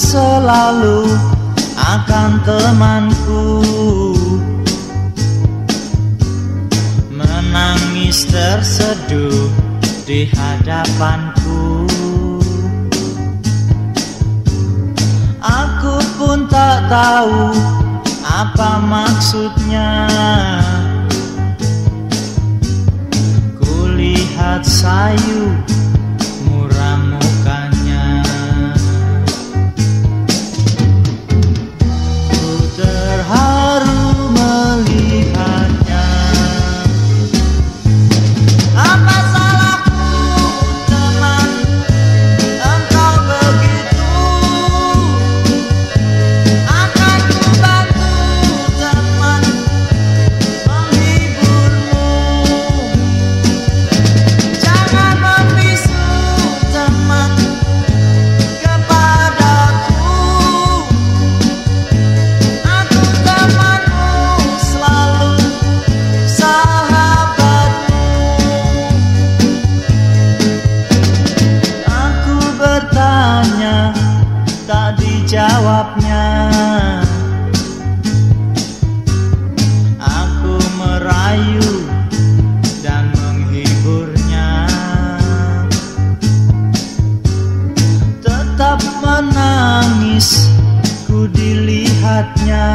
selalu akan temanku. Menangis terseduh di hadapanku. Aku pun tak tahu apa maksudnya. Kulihat sayu jawabnya. Aku merayu dan menghiburnya. Tetap menangis ku dilihatnya.